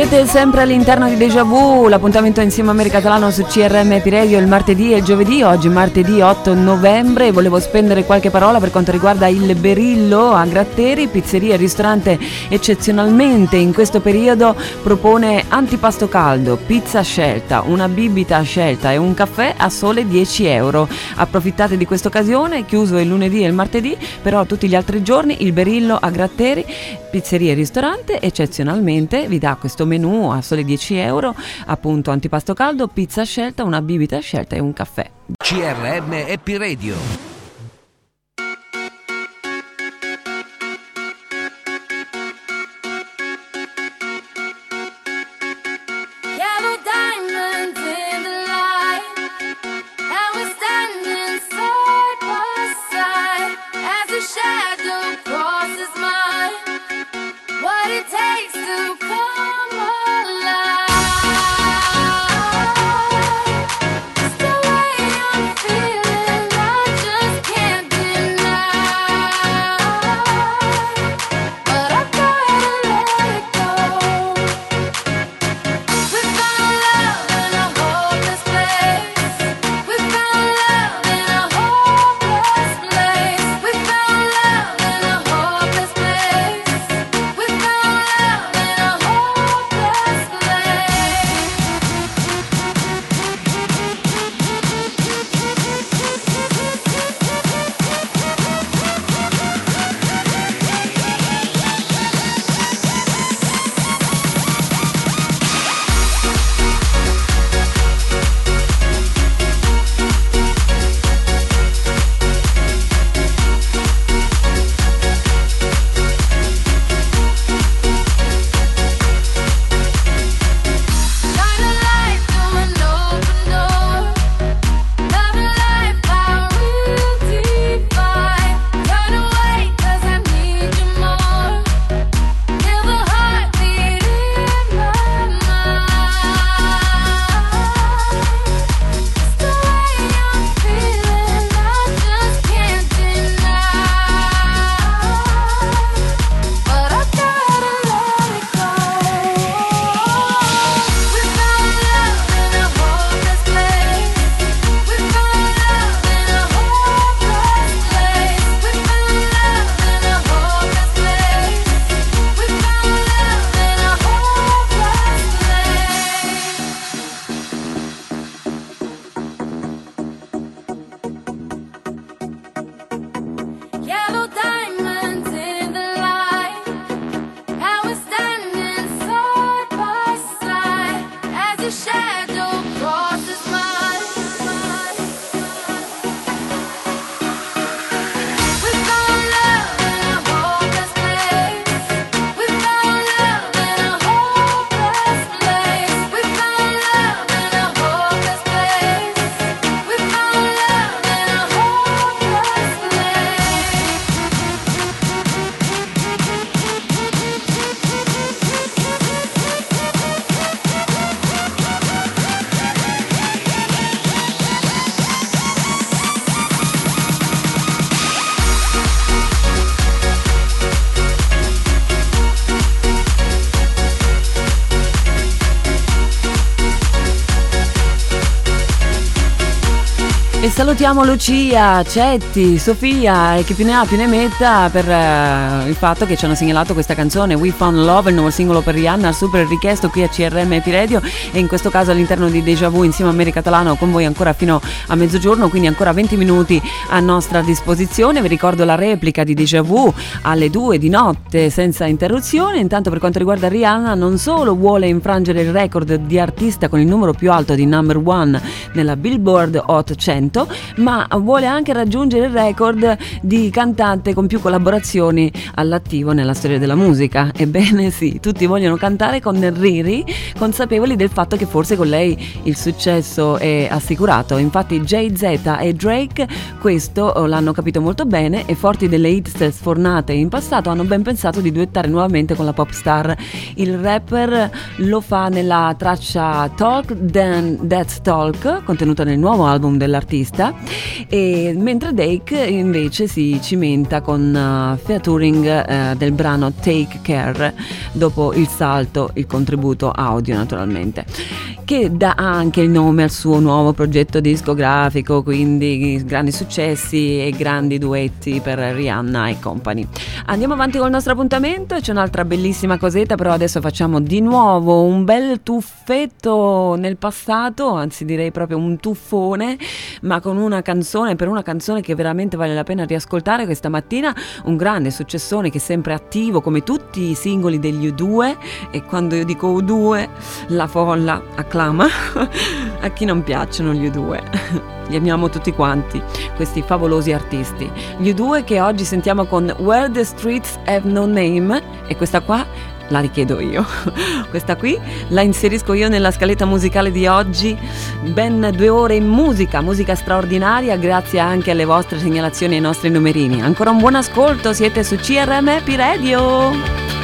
siete sempre all'interno di Deja Vu, l'appuntamento insieme a America Catalano su CRM Epiredio il martedì e il giovedì, oggi martedì 8 novembre, volevo spendere qualche parola per quanto riguarda il Berillo a Gratteri, pizzeria e ristorante eccezionalmente in questo periodo propone antipasto caldo, pizza scelta, una bibita scelta e un caffè a sole 10 euro. Approfittate di questa occasione, chiuso il lunedì e il martedì, però tutti gli altri giorni il Berillo a Gratteri, pizzeria e ristorante eccezionalmente vi dà questo menù a sole 10 euro, appunto antipasto caldo, pizza scelta, una bibita scelta e un caffè. CRM Happy Radio. Salutiamo Lucia, Cetti, Sofia e chi più ne ha più ne metta per eh, il fatto che ci hanno segnalato questa canzone We Found Love, il nuovo singolo per Rihanna, super richiesto qui a CRM Happy Radio e in questo caso all'interno di Deja Vu insieme a Mary Catalano con voi ancora fino a mezzogiorno, quindi ancora 20 minuti a nostra disposizione. Vi ricordo la replica di Deja Vu alle 2 di notte senza interruzione. Intanto per quanto riguarda Rihanna non solo vuole infrangere il record di artista con il numero più alto di number one nella Billboard Hot 100, ma vuole anche raggiungere il record di cantante con più collaborazioni all'attivo nella storia della musica. Ebbene sì, tutti vogliono cantare con Riri, consapevoli del fatto che forse con lei il successo è assicurato. Infatti Jay-Z e Drake questo oh, l'hanno capito molto bene e forti delle hits sfornate in passato hanno ben pensato di duettare nuovamente con la pop star. Il rapper lo fa nella traccia Talk Then That's Talk, contenuta nel nuovo album dell'artista e mentre Dake invece si cimenta con uh, featuring uh, del brano Take Care dopo il salto, il contributo audio naturalmente che dà anche il nome al suo nuovo progetto discografico, quindi grandi successi e grandi duetti per Rihanna e company. Andiamo avanti con il nostro appuntamento, c'è un'altra bellissima cosetta, però adesso facciamo di nuovo un bel tuffetto nel passato, anzi direi proprio un tuffone, ma con una canzone, per una canzone che veramente vale la pena riascoltare questa mattina, un grande successone che è sempre attivo come tutti i singoli degli U2 e quando io dico U2 la folla acclama a chi non piacciono gli U2. Li amiamo tutti quanti, questi favolosi artisti. Gli U2 che oggi sentiamo con Where the Streets Have No Name e questa qua la richiedo io. Questa qui la inserisco io nella scaletta musicale di oggi. Ben due ore in musica, musica straordinaria, grazie anche alle vostre segnalazioni e ai nostri numerini. Ancora un buon ascolto, siete su CRM Happy Radio.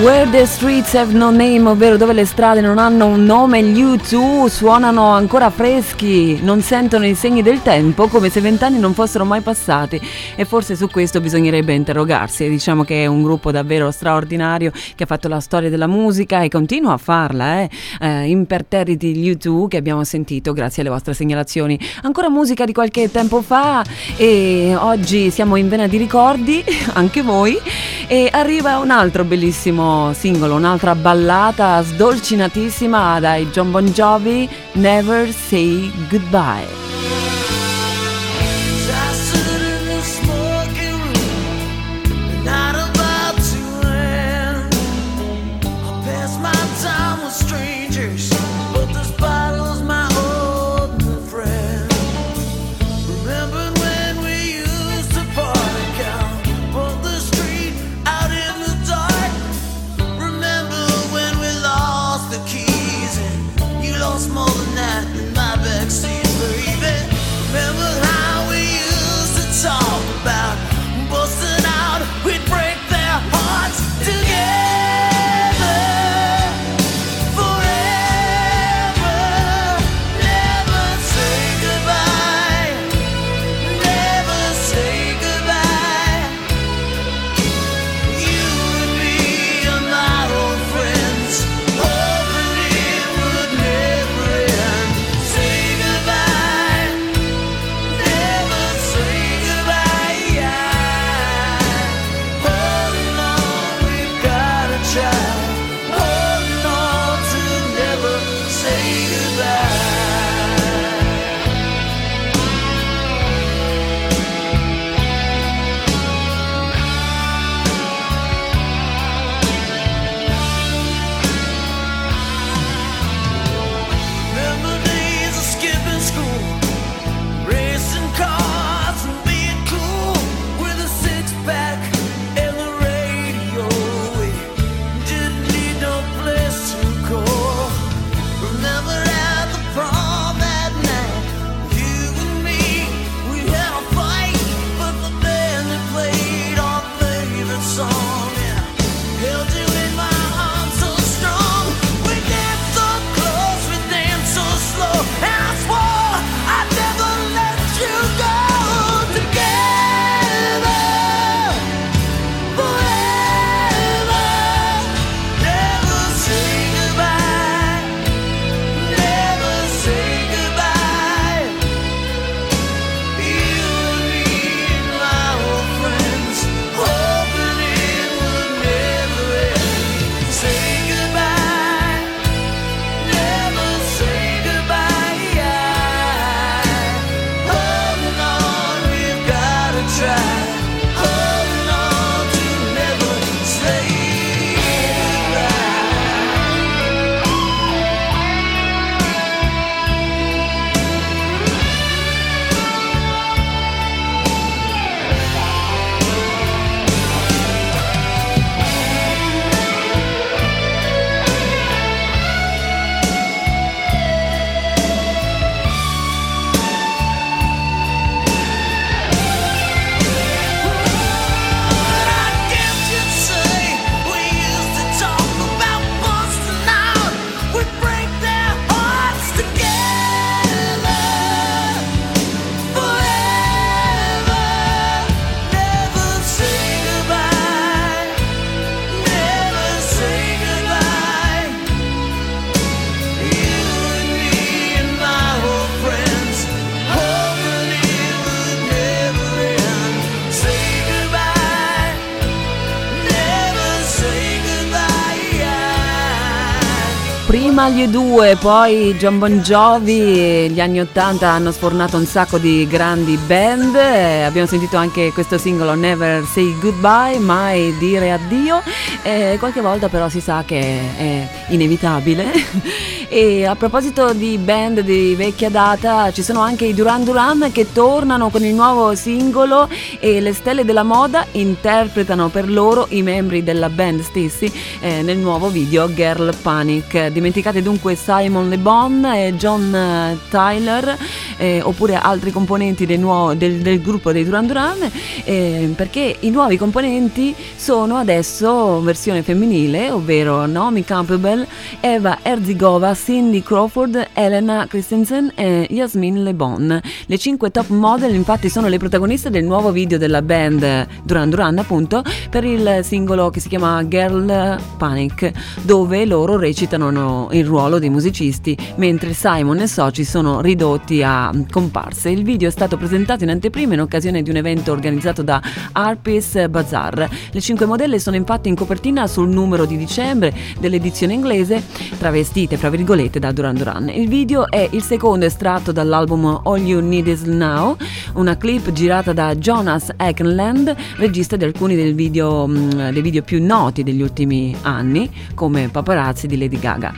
Where the streets have no name, ovvero dove le strade non hanno un nome, gli U2 suonano ancora freschi, non sentono i segni del tempo, come se vent'anni non fossero mai passati. E forse su questo bisognerebbe interrogarsi. Diciamo che è un gruppo davvero straordinario che ha fatto la storia della musica e continua a farla, eh? eh imperterriti gli U2 che abbiamo sentito grazie alle vostre segnalazioni. Ancora musica di qualche tempo fa e oggi siamo in vena di ricordi, anche voi, e arriva un altro bellissimo singolo, un'altra ballata sdolcinatissima dai John Bon Jovi, Never Say Goodbye. Gli due, poi John Bon Jovi, gli anni 80 hanno sfornato un sacco di grandi band, eh, abbiamo sentito anche questo singolo Never Say Goodbye, mai dire addio, eh, qualche volta però si sa che è inevitabile. e a proposito di band di vecchia data, ci sono anche i Duran Duran che tornano con il nuovo singolo e le stelle della moda interpretano per loro i membri della band stessi eh, nel nuovo video Girl Panic. Di dimenticate dunque Simon Le Bon e John eh, Tyler, eh, oppure altri componenti del, nuovo- del- del gruppo dei Duran Duran, eh, perché i nuovi componenti sono adesso versione femminile, ovvero Naomi Campbell, Eva Erzigova, Cindy Crawford, Elena Christensen e Yasmin Le Bon. Le cinque top model infatti sono le protagoniste del nuovo video della band Duran Duran appunto per il singolo che si chiama Girl Panic dove loro recitano il ruolo dei musicisti mentre Simon e Soci sono ridotti a comparse. Il video è stato presentato in anteprima in occasione di un evento organizzato da Harpies Bazaar. Le cinque modelle sono infatti in copertina sul numero di dicembre dell'edizione inglese travestite fra virgolette da Duran Duran. Il video è il secondo estratto dall'album All You Need Is Now, una clip girata da Jonas Ekenland, regista di alcuni del video, mh, dei video più noti degli ultimi anni, come Paparazzi di Lady Gaga.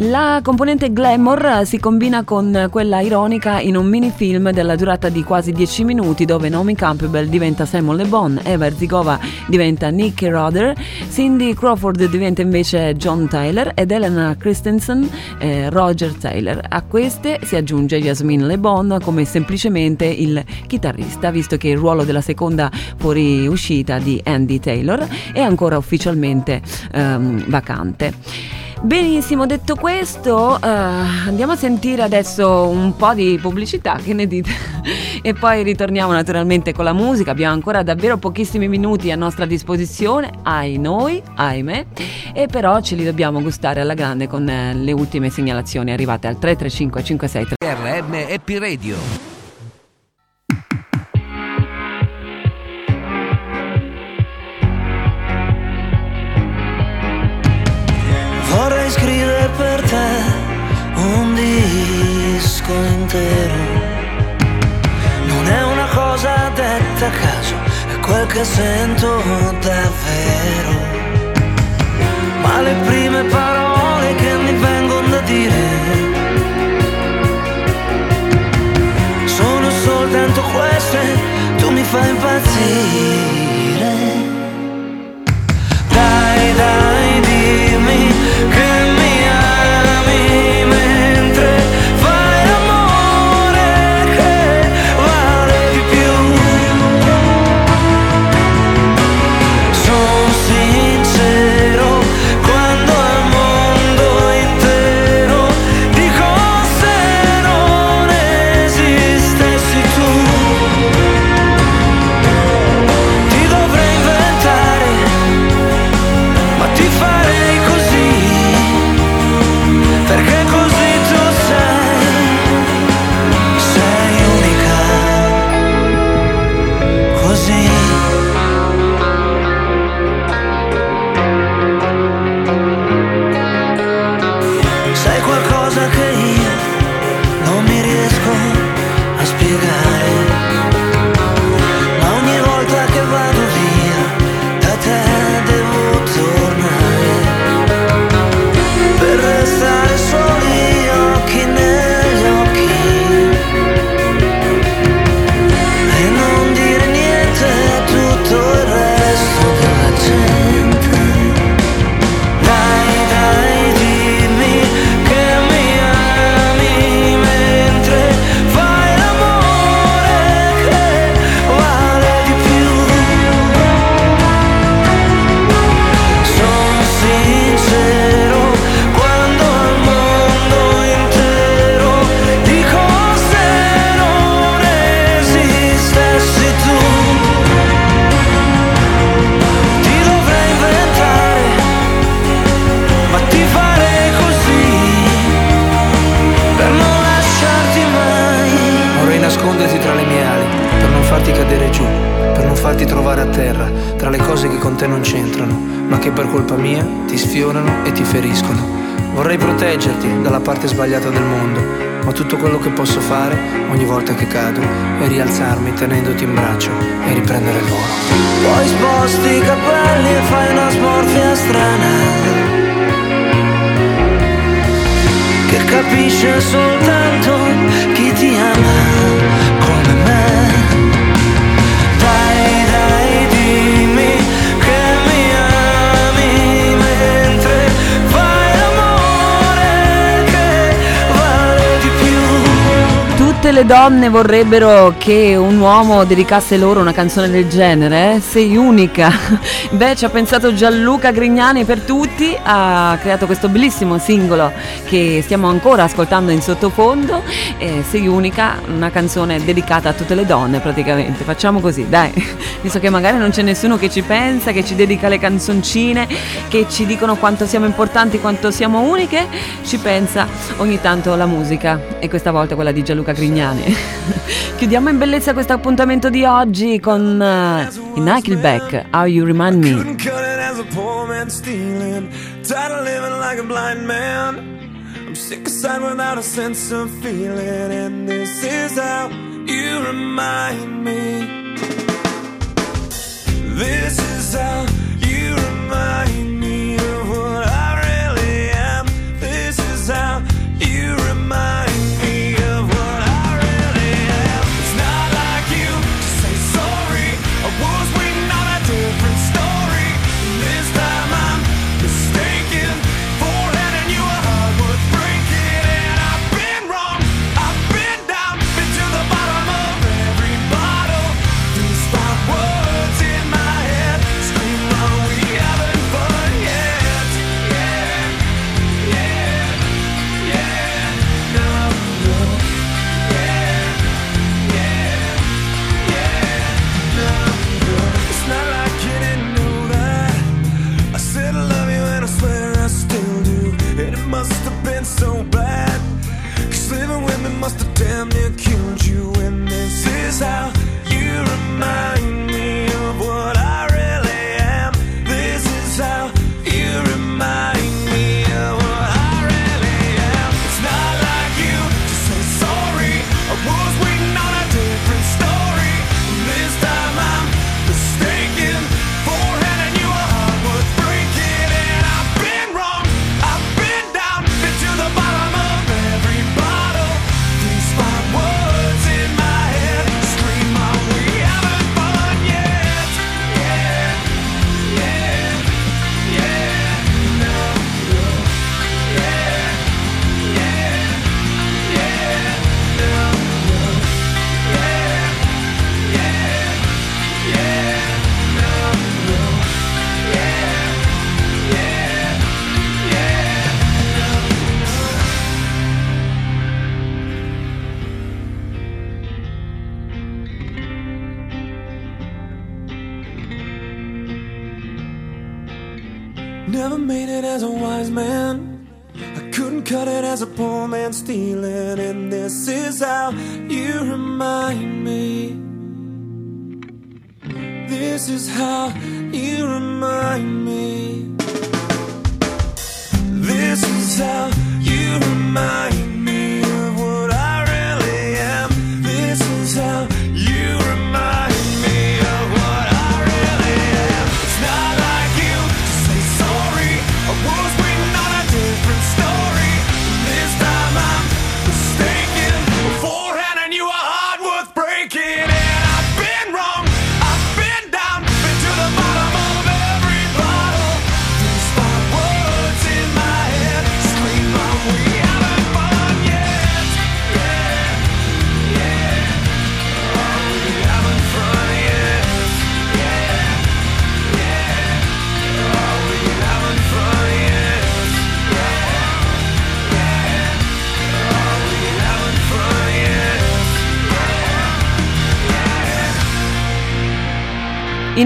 La componente glamour si combina con quella ironica in un mini film della durata di quasi 10 minuti dove Naomi Campbell diventa Simon Le Bon, Eva Erzigova diventa Nicky Roder, Cindy Crawford diventa invece John Tyler ed Elena Christensen eh, Roger Taylor. A queste si aggiunge Yasmin Le Bon come semplicemente il chitarrista, visto che il ruolo della seconda fuoriuscita di Andy Taylor è ancora ufficialmente ehm, vacante. Benissimo, detto questo, eh, andiamo a sentire adesso un po' di pubblicità, che ne dite? e poi ritorniamo naturalmente con la musica, abbiamo ancora davvero pochissimi minuti a nostra disposizione, ai noi, ahimè, e però ce li dobbiamo gustare alla grande con eh, le ultime segnalazioni arrivate al 335 56 RN Happy Radio. Scrivere per te un disco intero. Non è una cosa detta a caso, è quel che sento davvero. Ma le prime parole che mi vengono da dire sono soltanto queste, tu mi fai impazzire. Dai, dai, dimmi che mi ami mentre donne vorrebbero che un uomo dedicasse loro una canzone del genere? eh? Sei unica. Beh, ci ha pensato Gianluca Grignani per tutti, ha creato questo bellissimo singolo che stiamo ancora ascoltando in sottofondo. Eh, sei unica, una canzone dedicata a tutte le donne praticamente. Facciamo così, dai. Visto che magari non c'è nessuno che ci pensa, che ci dedica le canzoncine, che ci dicono quanto siamo importanti, quanto siamo uniche, ci pensa ogni tanto la musica e questa volta quella di Gianluca Grignani. Chiudiamo in bellezza questo appuntamento di oggi con uh, i Nickelback, How You Remind Me. Tired of living like a blind man. I'm sick aside without a sense of feeling. And this is how you remind me. This is how you remind me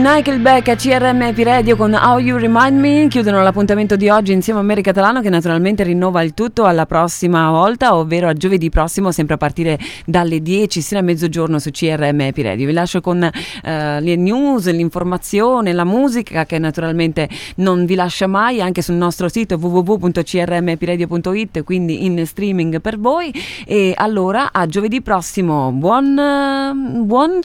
I Nickelback a CRM Radio con How You Remind Me. Chiudono l'appuntamento di oggi insieme a Mary Catalano che naturalmente rinnova il tutto alla prossima volta, ovvero a giovedì prossimo sempre a partire dalle 10 sino a mezzogiorno su CRM Radio. Vi lascio con eh, le news, l'informazione, la musica che naturalmente non vi lascia mai anche sul nostro sito www.crmpradio.it quindi in streaming per voi. E allora a giovedì prossimo. Buon, buon